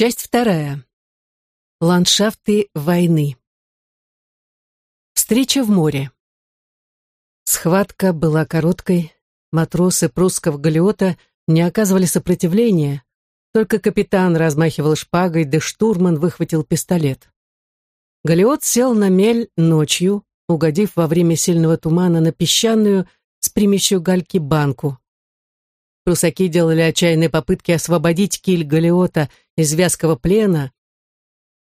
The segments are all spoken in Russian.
Часть вторая. Ландшафты войны. Встреча в море. Схватка была короткой. Матросы прусского галеота не оказывали сопротивления. Только капитан размахивал шпагой, да штурман выхватил пистолет. Галеот сел на мель ночью, угодив во время сильного тумана на песчаную с примесью гальки банку. Прусаки делали отчаянные попытки освободить киль Галиота из вязкого плена.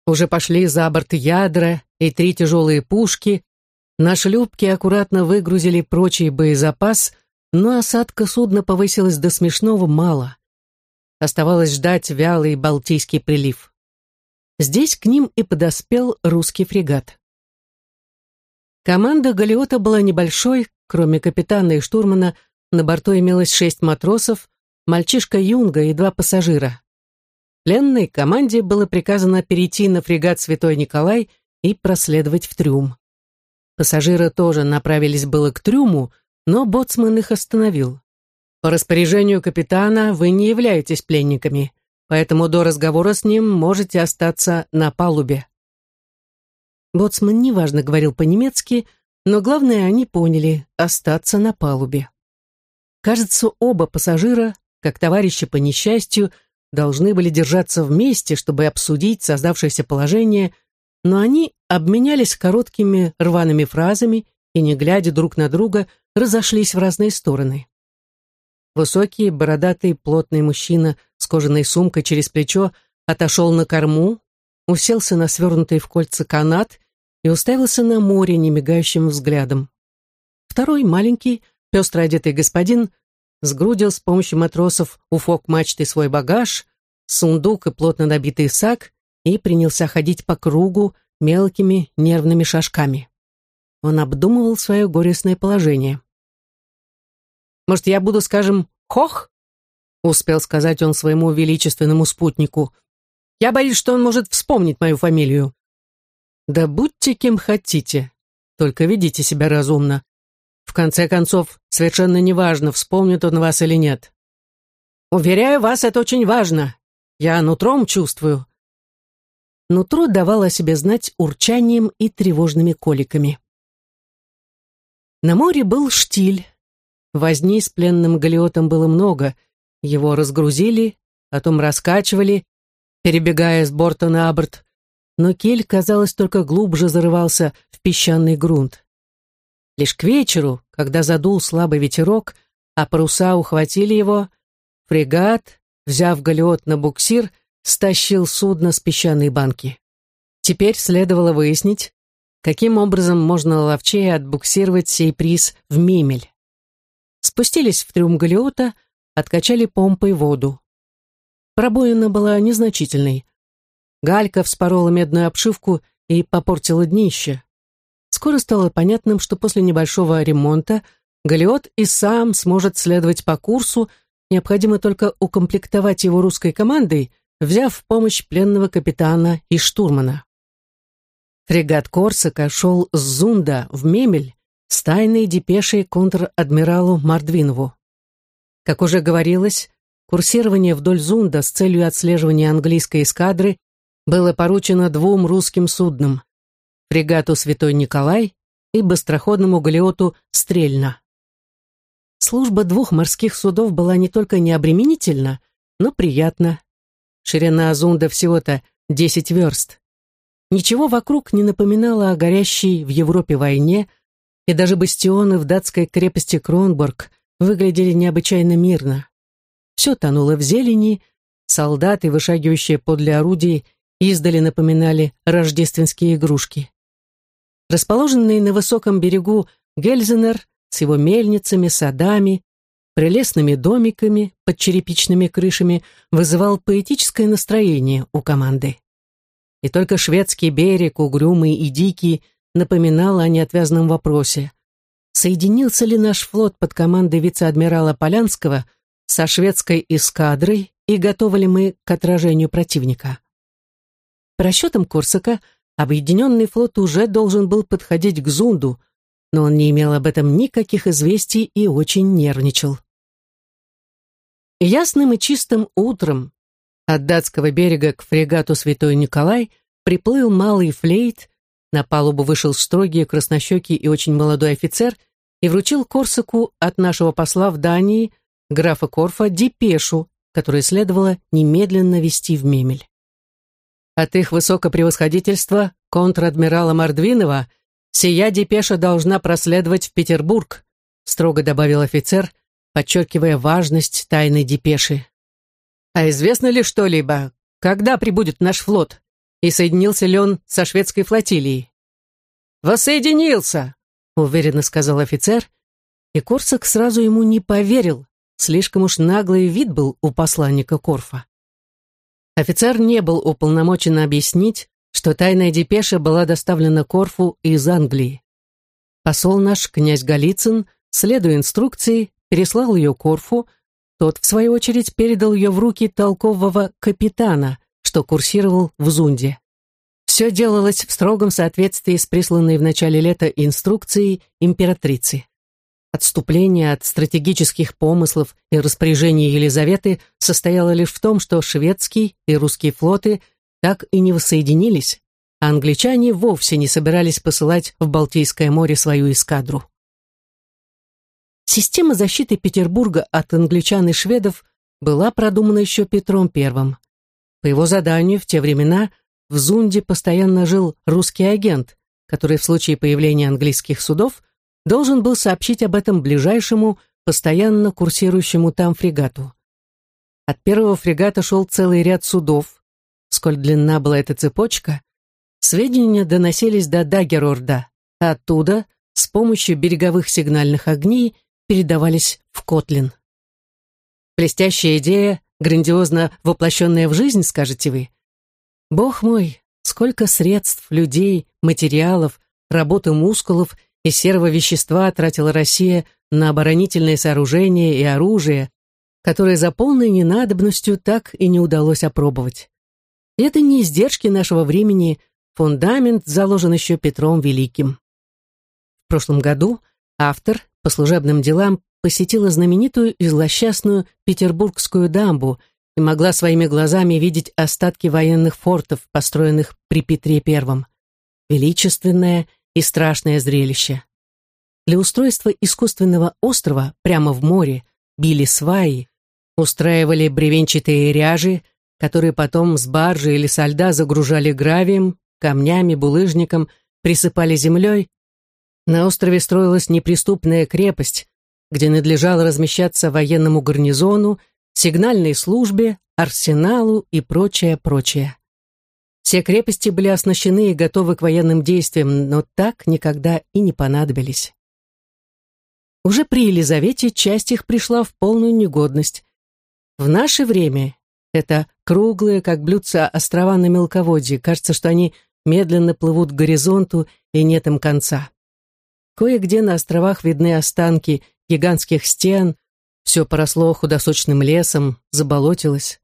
Уже пошли за борт ядра и три тяжелые пушки. На шлюпке аккуратно выгрузили прочий боезапас, но осадка судна повысилась до смешного мало. Оставалось ждать вялый Балтийский прилив. Здесь к ним и подоспел русский фрегат. Команда Галиота была небольшой, кроме капитана и штурмана, на борту имелось шесть матросов, мальчишка Юнга и два пассажира. Пленной команде было приказано перейти на фрегат «Святой Николай» и проследовать в трюм. Пассажиры тоже направились было к трюму, но боцман их остановил. По распоряжению капитана вы не являетесь пленниками, поэтому до разговора с ним можете остаться на палубе. Боцман неважно говорил по-немецки, но главное они поняли – остаться на палубе. Кажется, оба пассажира, как товарищи по несчастью, должны были держаться вместе, чтобы обсудить создавшееся положение, но они обменялись короткими рваными фразами и, не глядя друг на друга, разошлись в разные стороны. Высокий, бородатый, плотный мужчина с кожаной сумкой через плечо отошел на корму, уселся на свернутый в кольца канат и уставился на море немигающим взглядом. Второй, маленький, Пестро одетый господин сгрудил с помощью матросов у фок-мачты свой багаж, сундук и плотно набитый сак и принялся ходить по кругу мелкими нервными шажками. Он обдумывал свое горестное положение. «Может, я буду, скажем, хох?» успел сказать он своему величественному спутнику. «Я боюсь, что он может вспомнить мою фамилию». «Да будьте кем хотите, только ведите себя разумно. В конце концов, совершенно неважно, вспомнит он вас или нет. Уверяю вас, это очень важно. Я нутром чувствую. Нутро давало о себе знать урчанием и тревожными коликами. На море был штиль. Возни с пленным галиотом было много. Его разгрузили, потом раскачивали, перебегая с борта на борт, но киль, казалось, только глубже зарывался в песчаный грунт. Лишь к вечеру, когда задул слабый ветерок, а паруса ухватили его, фрегат, взяв галеот на буксир, стащил судно с песчаной банки. Теперь следовало выяснить, каким образом можно ловчее отбуксировать сей приз в мимель. Спустились в трюм галеота, откачали помпой воду. Пробоина была незначительной. Галька вспорола медную обшивку и попортила днище. Скоро стало понятным, что после небольшого ремонта Галиот и сам сможет следовать по курсу, необходимо только укомплектовать его русской командой, взяв в помощь пленного капитана и штурмана. Фрегат Корсака шел с Зунда в Мемель с тайной депешей контр-адмиралу Мардвинову. Как уже говорилось, курсирование вдоль Зунда с целью отслеживания английской эскадры было поручено двум русским суднам фрегату «Святой Николай» и быстроходному галеоту «Стрельна». Служба двух морских судов была не только необременительна, но приятна. Ширина Азунда всего-то 10 верст. Ничего вокруг не напоминало о горящей в Европе войне, и даже бастионы в датской крепости Кронборг выглядели необычайно мирно. Все тонуло в зелени, солдаты, вышагивающие подле орудий, издали напоминали рождественские игрушки. Расположенный на высоком берегу Гельзенер с его мельницами, садами, прелестными домиками под черепичными крышами вызывал поэтическое настроение у команды. И только шведский берег, угрюмый и дикий, напоминал о неотвязном вопросе. Соединился ли наш флот под командой вице-адмирала Полянского со шведской эскадрой и готовы ли мы к отражению противника? По расчетам Корсака, Объединенный флот уже должен был подходить к Зунду, но он не имел об этом никаких известий и очень нервничал. Ясным и чистым утром, От датского берега к фрегату «Святой Николай» приплыл малый флейт, на палубу вышел строгий, краснощекий и очень молодой офицер и вручил Корсаку от нашего посла в Дании, графа Корфа, депешу, которую следовало немедленно вести в Мемель. От их высокопревосходительства контр-адмирала Мордвинова сия депеша должна проследовать в Петербург, строго добавил офицер, подчеркивая важность тайной депеши. А известно ли что-либо, когда прибудет наш флот? И соединился ли он со шведской флотилией? «Воссоединился!» — уверенно сказал офицер, и Корсак сразу ему не поверил, слишком уж наглый вид был у посланника Корфа. Офицер не был уполномочен объяснить, что тайная депеша была доставлена Корфу из Англии. Посол наш, князь Голицын, следуя инструкции, переслал ее Корфу, тот, в свою очередь, передал ее в руки толкового капитана, что курсировал в Зунде. Все делалось в строгом соответствии с присланной в начале лета инструкцией императрицы. Отступление от стратегических помыслов и распоряжений Елизаветы состояло лишь в том, что шведский и русский флоты так и не воссоединились, а англичане вовсе не собирались посылать в Балтийское море свою эскадру. Система защиты Петербурга от англичан и шведов была продумана еще Петром I. По его заданию в те времена в Зунде постоянно жил русский агент, который в случае появления английских судов должен был сообщить об этом ближайшему, постоянно курсирующему там фрегату. От первого фрегата шел целый ряд судов. Сколь длинна была эта цепочка, сведения доносились до Дагерорда, а оттуда, с помощью береговых сигнальных огней, передавались в Котлин. Блестящая идея, грандиозно воплощенная в жизнь, скажете вы. Бог мой, сколько средств, людей, материалов, работы мускулов и серого вещества тратила Россия на оборонительные сооружения и оружие, которое за полной ненадобностью так и не удалось опробовать. И это не издержки нашего времени, фундамент заложен еще Петром Великим. В прошлом году автор по служебным делам посетила знаменитую и злосчастную Петербургскую дамбу и могла своими глазами видеть остатки военных фортов, построенных при Петре I. Величественное и страшное зрелище. Для устройства искусственного острова прямо в море били сваи, устраивали бревенчатые ряжи, которые потом с баржи или со льда загружали гравием, камнями, булыжником, присыпали землей на острове строилась неприступная крепость, где надлежало размещаться военному гарнизону, сигнальной службе, арсеналу и прочее, прочее. Все крепости были оснащены и готовы к военным действиям, но так никогда и не понадобились. Уже при Елизавете часть их пришла в полную негодность. В наше время это круглые, как блюдца, острова на мелководье. Кажется, что они медленно плывут к горизонту, и нет им конца. Кое-где на островах видны останки гигантских стен, все поросло худосочным лесом, заболотилось.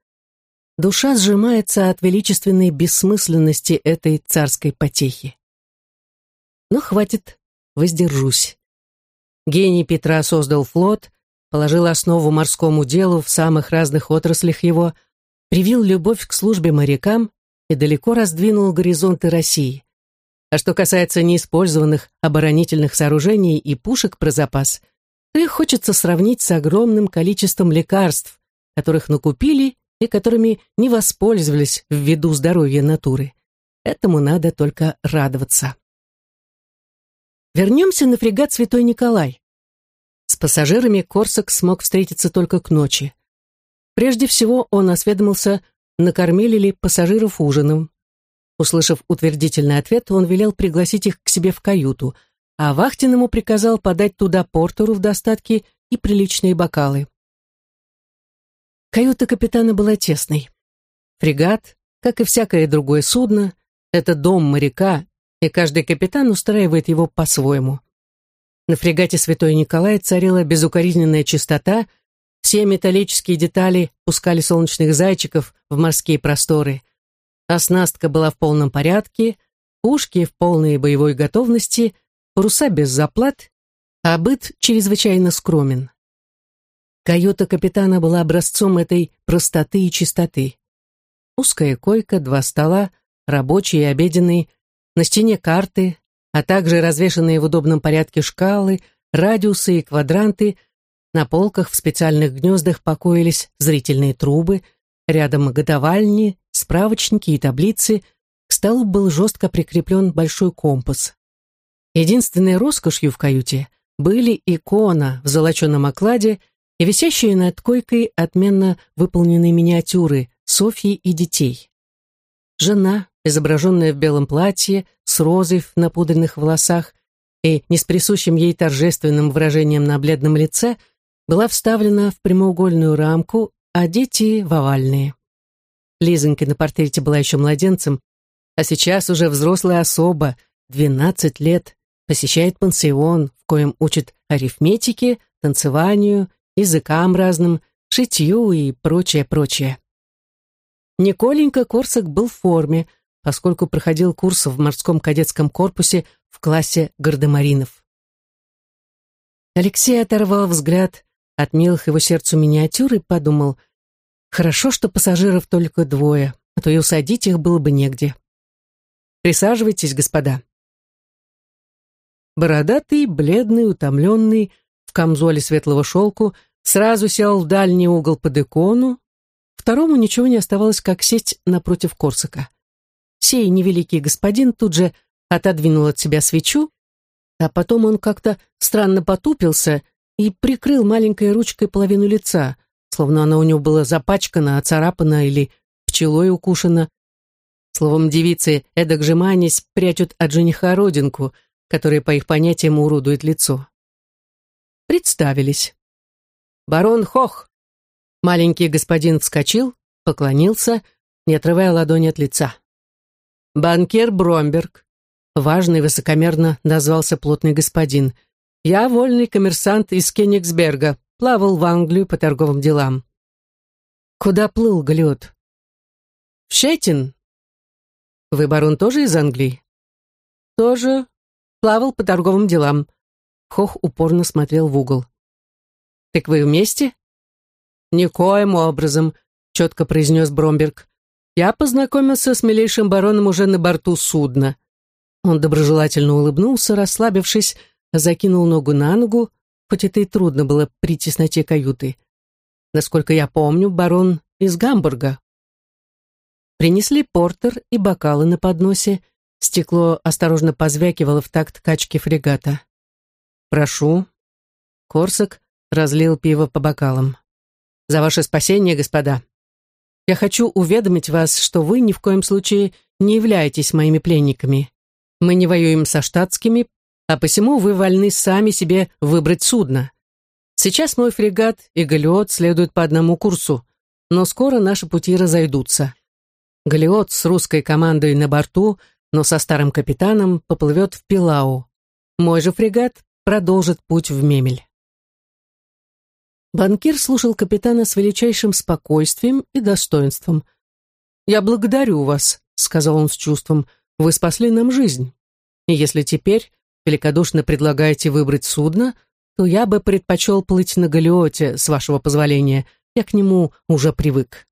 Душа сжимается от величественной бессмысленности этой царской потехи. Но хватит, воздержусь. Гений Петра создал флот, положил основу морскому делу в самых разных отраслях его, привил любовь к службе морякам и далеко раздвинул горизонты России. А что касается неиспользованных оборонительных сооружений и пушек про запас, то их хочется сравнить с огромным количеством лекарств, которых накупили и которыми не воспользовались в виду здоровья натуры. Этому надо только радоваться. Вернемся на фрегат «Святой Николай». С пассажирами Корсак смог встретиться только к ночи. Прежде всего он осведомился, накормили ли пассажиров ужином. Услышав утвердительный ответ, он велел пригласить их к себе в каюту, а вахтенному приказал подать туда портеру в достатке и приличные бокалы. Каюта капитана была тесной. Фрегат, как и всякое другое судно, это дом моряка, и каждый капитан устраивает его по-своему. На фрегате «Святой Николай» царила безукоризненная чистота, все металлические детали пускали солнечных зайчиков в морские просторы, Оснастка была в полном порядке, пушки в полной боевой готовности, паруса без заплат, а быт чрезвычайно скромен. Каюта капитана была образцом этой простоты и чистоты. узкая койка, два стола, рабочий и обеденный, на стене карты, а также развешанные в удобном порядке шкалы, радиусы и квадранты, на полках в специальных гнездах покоились зрительные трубы, рядом годовальни, справочники и таблицы, к столу был жестко прикреплен большой компас. Единственной роскошью в каюте были икона в золоченом окладе и висящие над койкой отменно выполненные миниатюры Софьи и детей. Жена, изображенная в белом платье, с розой в напудренных волосах и не с присущим ей торжественным выражением на бледном лице, была вставлена в прямоугольную рамку, а дети — в овальные. Лизонька на портрете была еще младенцем, а сейчас уже взрослая особа, 12 лет, посещает пансион, в коем учит арифметике, танцеванию, языкам разным, шитью и прочее-прочее. Николенька Корсак был в форме, поскольку проходил курс в морском кадетском корпусе в классе гардемаринов. Алексей оторвал взгляд от милых его сердцу миниатюр и подумал, хорошо, что пассажиров только двое, а то и усадить их было бы негде. Присаживайтесь, господа. Бородатый, бледный, утомленный, в камзоле светлого шелку, сразу сел в дальний угол под икону, Второму ничего не оставалось, как сесть напротив Корсака. Сей невеликий господин тут же отодвинул от себя свечу, а потом он как-то странно потупился и прикрыл маленькой ручкой половину лица, словно она у него была запачкана, оцарапана или пчелой укушена. Словом, девицы эдак жеманясь прячут от жениха родинку, которая, по их понятиям, уродует лицо. Представились. Барон Хох, Маленький господин вскочил, поклонился, не отрывая ладони от лица. «Банкир Бромберг», — важный высокомерно назвался плотный господин, «я вольный коммерсант из Кенигсберга, плавал в Англию по торговым делам». «Куда плыл Галиот?» «В Щетин». «Вы, барон, тоже из Англии?» «Тоже. Плавал по торговым делам». Хох упорно смотрел в угол. «Так вы вместе?» «Никоим образом», — четко произнес Бромберг. «Я познакомился с милейшим бароном уже на борту судна». Он доброжелательно улыбнулся, расслабившись, закинул ногу на ногу, хоть это и трудно было при тесноте каюты. Насколько я помню, барон из Гамбурга. Принесли портер и бокалы на подносе, стекло осторожно позвякивало в такт качки фрегата. «Прошу». Корсак разлил пиво по бокалам за ваше спасение, господа. Я хочу уведомить вас, что вы ни в коем случае не являетесь моими пленниками. Мы не воюем со штатскими, а посему вы вольны сами себе выбрать судно. Сейчас мой фрегат и галеот следуют по одному курсу, но скоро наши пути разойдутся. Галеот с русской командой на борту, но со старым капитаном поплывет в Пилау. Мой же фрегат продолжит путь в Мемель. Банкир слушал капитана с величайшим спокойствием и достоинством. «Я благодарю вас», — сказал он с чувством, — «вы спасли нам жизнь. И если теперь великодушно предлагаете выбрать судно, то я бы предпочел плыть на галеоте, с вашего позволения. Я к нему уже привык».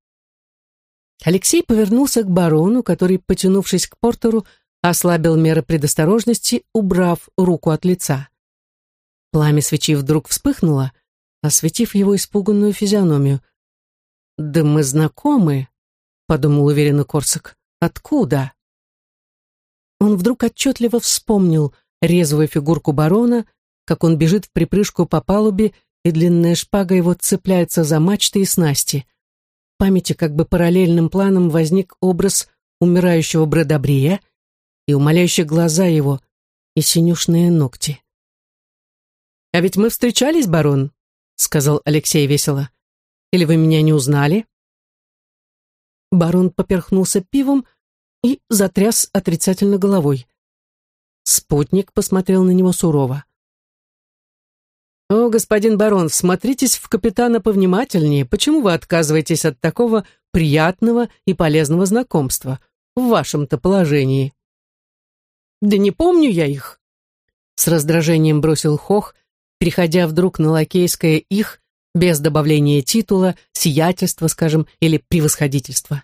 Алексей повернулся к барону, который, потянувшись к портеру, ослабил меры предосторожности, убрав руку от лица. Пламя свечи вдруг вспыхнуло — осветив его испуганную физиономию. «Да мы знакомы», — подумал уверенно Корсак. «Откуда?» Он вдруг отчетливо вспомнил резвую фигурку барона, как он бежит в припрыжку по палубе, и длинная шпага его цепляется за мачты и снасти. В памяти как бы параллельным планом возник образ умирающего Брэдобрия и умоляющие глаза его, и синюшные ногти. «А ведь мы встречались, барон?» Сказал Алексей весело. «Или вы меня не узнали?» Барон поперхнулся пивом и затряс отрицательно головой. Спутник посмотрел на него сурово. «О, господин барон, смотритесь в капитана повнимательнее. Почему вы отказываетесь от такого приятного и полезного знакомства в вашем-то положении?» «Да не помню я их!» С раздражением бросил Хох, переходя вдруг на лакейское «их», без добавления титула, сиятельства, скажем, или превосходительства.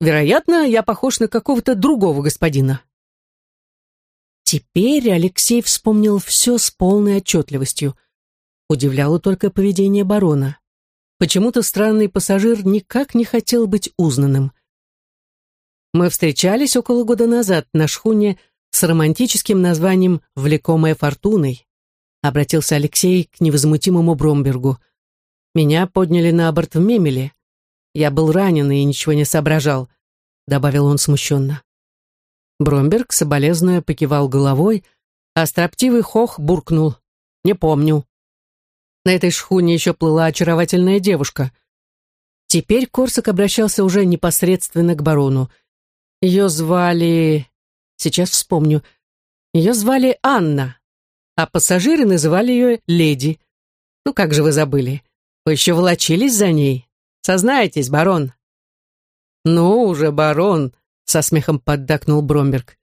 Вероятно, я похож на какого-то другого господина. Теперь Алексей вспомнил все с полной отчетливостью. Удивляло только поведение барона. Почему-то странный пассажир никак не хотел быть узнанным. Мы встречались около года назад на шхуне с романтическим названием «Влекомая фортуной», обратился Алексей к невозмутимому Бромбергу. «Меня подняли на борт в Мемеле. Я был ранен и ничего не соображал», добавил он смущенно. Бромберг, соболезнуя, покивал головой, а строптивый хох буркнул. «Не помню». На этой шхуне еще плыла очаровательная девушка. Теперь Корсак обращался уже непосредственно к барону. Ее звали... Сейчас вспомню. Ее звали Анна, а пассажиры называли ее Леди. Ну как же вы забыли? Вы еще волочились за ней? Сознайтесь, барон. Ну уже, барон, со смехом поддакнул Бромберг.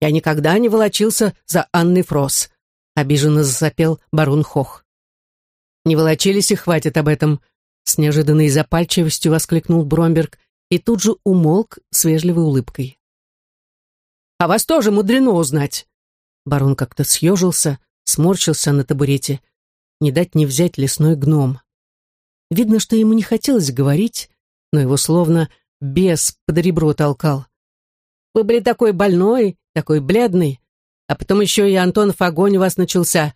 Я никогда не волочился за Анной Фрос, обиженно засопел барон Хох. Не волочились и хватит об этом, с неожиданной запальчивостью воскликнул Бромберг и тут же умолк с вежливой улыбкой. «А вас тоже мудрено узнать!» Барон как-то съежился, сморщился на табурете. Не дать не взять лесной гном. Видно, что ему не хотелось говорить, но его словно бес под ребро толкал. «Вы были такой больной, такой бледный, а потом еще и Антонов огонь у вас начался.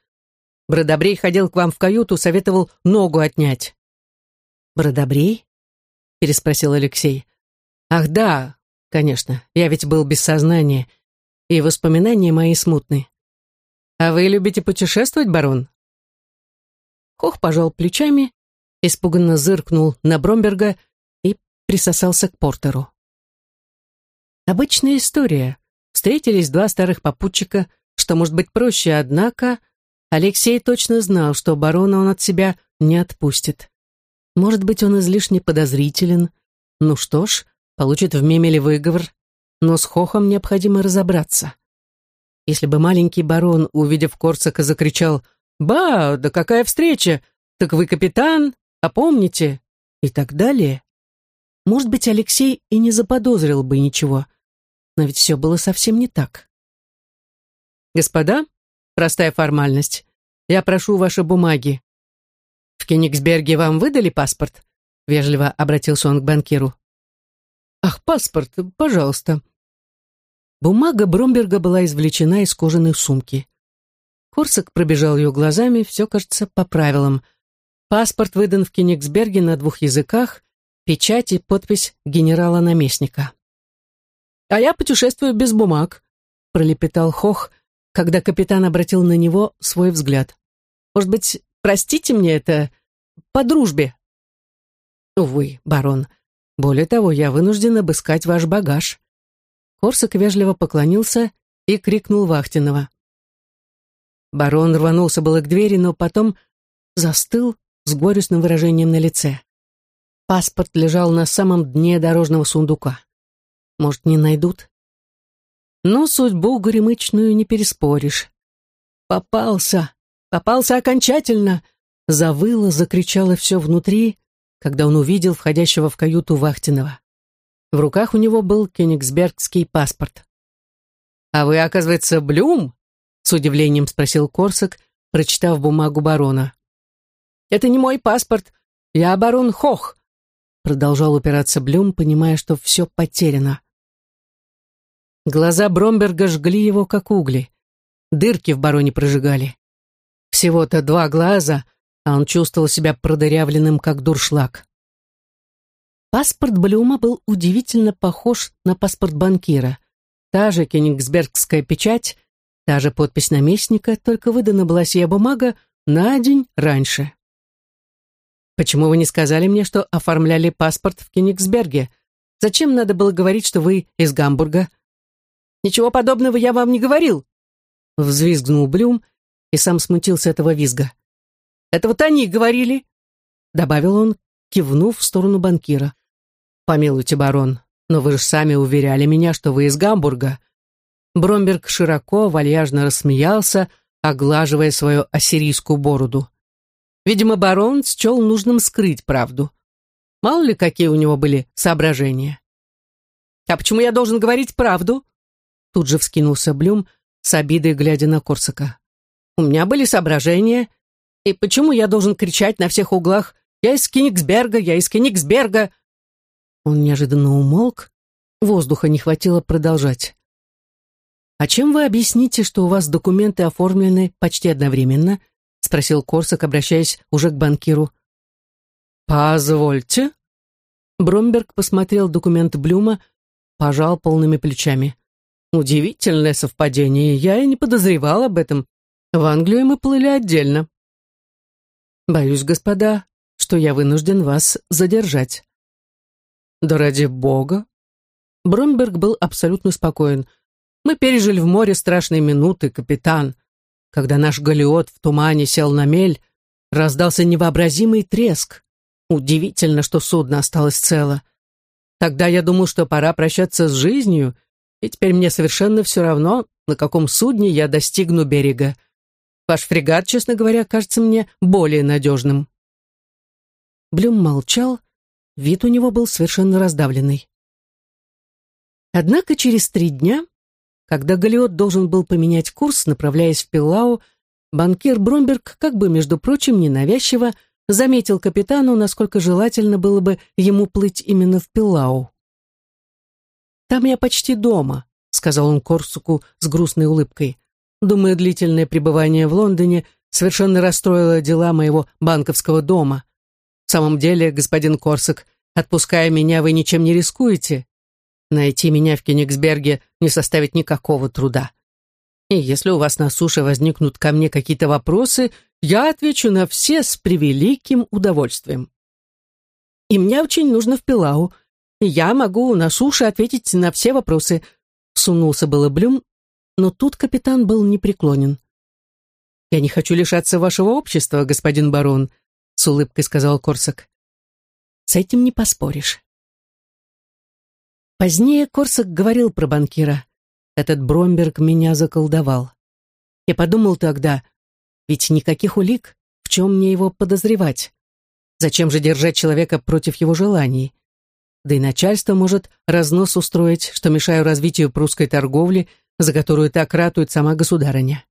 Бродобрей ходил к вам в каюту, советовал ногу отнять». «Бродобрей?» — переспросил Алексей. «Ах да, конечно, я ведь был без сознания, и воспоминания мои смутны. А вы любите путешествовать, барон?» Хох пожал плечами, испуганно зыркнул на Бромберга и присосался к Портеру. Обычная история. Встретились два старых попутчика, что может быть проще, однако Алексей точно знал, что барона он от себя не отпустит. Может быть, он излишне подозрителен. Ну что ж, получит в мемеле выговор, но с Хохом необходимо разобраться. Если бы маленький барон, увидев Корсака, закричал «Ба, да какая встреча! Так вы капитан, а помните?» и так далее, может быть, Алексей и не заподозрил бы ничего, но ведь все было совсем не так. «Господа, простая формальность. Я прошу ваши бумаги», «В Кенигсберге вам выдали паспорт?» Вежливо обратился он к банкиру. «Ах, паспорт, пожалуйста». Бумага Бромберга была извлечена из кожаной сумки. Корсак пробежал ее глазами, все, кажется, по правилам. Паспорт выдан в Кенигсберге на двух языках, печать и подпись генерала-наместника. «А я путешествую без бумаг», — пролепетал Хох, когда капитан обратил на него свой взгляд. «Может быть, Простите мне это по дружбе. Увы, барон. Более того, я вынужден обыскать ваш багаж. Корсак вежливо поклонился и крикнул Вахтинова. Барон рванулся было к двери, но потом застыл с горестным выражением на лице. Паспорт лежал на самом дне дорожного сундука. Может, не найдут? Но судьбу горемычную не переспоришь. Попался, Попался окончательно!» Завыло, закричало все внутри, когда он увидел входящего в каюту Вахтинова. В руках у него был кенигсбергский паспорт. «А вы, оказывается, Блюм?» — с удивлением спросил Корсак, прочитав бумагу барона. «Это не мой паспорт, я барон Хох», — продолжал упираться Блюм, понимая, что все потеряно. Глаза Бромберга жгли его, как угли. Дырки в бароне прожигали. Всего-то два глаза, а он чувствовал себя продырявленным, как дуршлаг. Паспорт Блюма был удивительно похож на паспорт банкира. Та же кенигсбергская печать, та же подпись наместника, только выдана была сия бумага на день раньше. «Почему вы не сказали мне, что оформляли паспорт в Кенигсберге? Зачем надо было говорить, что вы из Гамбурга?» «Ничего подобного я вам не говорил!» Взвизгнул Блюм и сам смутился этого визга. «Это вот они говорили», — добавил он, кивнув в сторону банкира. «Помилуйте, барон, но вы же сами уверяли меня, что вы из Гамбурга». Бромберг широко, вальяжно рассмеялся, оглаживая свою ассирийскую бороду. Видимо, барон счел нужным скрыть правду. Мало ли, какие у него были соображения. А почему я должен говорить правду? Тут же вскинулся Блюм, с обидой глядя на Корсака. У меня были соображения. И почему я должен кричать на всех углах «Я из Кенигсберга! Я из Кенигсберга!» Он неожиданно умолк, воздуха не хватило продолжать. «А чем вы объясните, что у вас документы оформлены почти одновременно?» — спросил Корсак, обращаясь уже к банкиру. «Позвольте». Бромберг посмотрел документ Блюма, пожал полными плечами. «Удивительное совпадение, я и не подозревал об этом. В Англию мы плыли отдельно». «Боюсь, господа, что я вынужден вас задержать». «Да ради бога!» Бромберг был абсолютно спокоен. «Мы пережили в море страшные минуты, капитан. Когда наш галеот в тумане сел на мель, раздался невообразимый треск. Удивительно, что судно осталось цело. Тогда я думал, что пора прощаться с жизнью, и теперь мне совершенно все равно, на каком судне я достигну берега. Ваш фрегат, честно говоря, кажется мне более надежным». Блюм молчал, вид у него был совершенно раздавленный. Однако через три дня, когда Галиот должен был поменять курс, направляясь в Пиллау, банкир Бромберг, как бы, между прочим, ненавязчиво, заметил капитану, насколько желательно было бы ему плыть именно в Пиллау. «Там я почти дома», — сказал он Корсуку с грустной улыбкой. «Думаю, длительное пребывание в Лондоне совершенно расстроило дела моего банковского дома. В самом деле, господин Корсак, отпуская меня, вы ничем не рискуете. Найти меня в Кенигсберге не составит никакого труда. И если у вас на суше возникнут ко мне какие-то вопросы, я отвечу на все с превеликим удовольствием. И мне очень нужно в Пилау. Я могу на суше ответить на все вопросы. Сунулся было Блюм, но тут капитан был непреклонен. «Я не хочу лишаться вашего общества, господин барон», — с улыбкой сказал Корсак. «С этим не поспоришь». Позднее Корсак говорил про банкира. Этот Бромберг меня заколдовал. Я подумал тогда, ведь никаких улик, в чем мне его подозревать? Зачем же держать человека против его желаний? Да и начальство может разнос устроить, что мешаю развитию прусской торговли, за которую так ратует сама государыня.